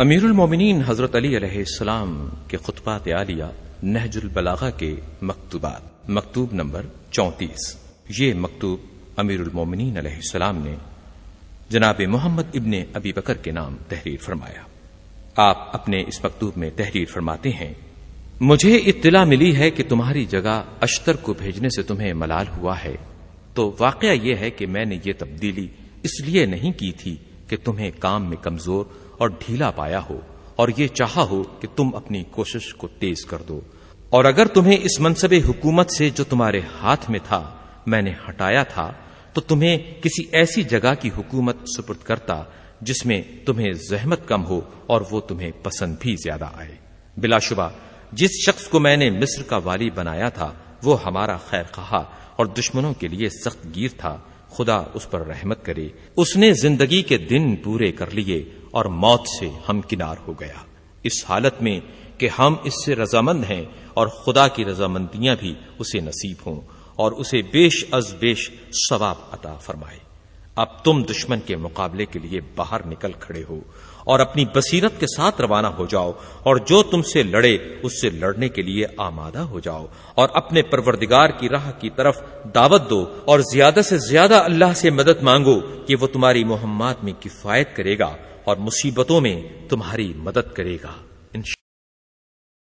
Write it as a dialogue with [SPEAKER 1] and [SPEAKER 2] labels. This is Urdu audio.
[SPEAKER 1] امیر المومنین حضرت علی علیہ السلام کے خطبات عالیہ نہج البلاغہ کے مکتوبات، مکتوب نمبر چونتیس۔ یہ مکتوب امیر المومنین علیہ السلام نے جناب محمد ابن ابی بکر کے نام تحریر فرمایا۔ آپ اپنے اس مکتوب میں تحریر فرماتے ہیں، مجھے اطلاع ملی ہے کہ تمہاری جگہ اشتر کو بھیجنے سے تمہیں ملال ہوا ہے، تو واقعہ یہ ہے کہ میں نے یہ تبدیلی اس لیے نہیں کی تھی کہ تمہیں کام میں کمزور اور ڈھیلا پایا ہو اور یہ چاہا ہو کہ تم اپنی کوشش کو تیز کر دو۔ اور اگر تمہیں اس منصب حکومت سے جو تمہارے ہاتھ میں تھا میں نے ہٹایا تھا، تو تمہیں کسی ایسی جگہ کی حکومت سپرد کرتا جس میں تمہیں زحمت کم ہو اور وہ تمہیں پسند بھی زیادہ آئے۔ بلا شبہ، جس شخص کو میں نے مصر کا والی بنایا تھا، وہ ہمارا خیر خواہ اور دشمنوں کے لیے سخت گیر تھا۔ خدا اس پر رحمت کرے۔ اس نے زندگی کے دن پورے کر لیے اور موت سے ہم کنار ہو گیا۔ اس حالت میں کہ ہم اس سے رضامند ہیں اور خدا کی رضامندیاں بھی اسے نصیب ہوں اور اسے بیش از بیش ثواب عطا فرمائے۔ اب تم دشمن کے مقابلے کے لیے باہر نکل کھڑے ہو اور اپنی بصیرت کے ساتھ روانہ ہو جاؤ اور جو تم سے لڑے اس سے لڑنے کے لیے آمادہ ہو جاؤ اور اپنے پروردگار کی راہ کی طرف دعوت دو اور زیادہ سے زیادہ اللہ سے مدد مانگو کہ وہ تمہاری محمد میں کفایت کرے گا اور مصیبتوں میں تمہاری مدد کرے گا۔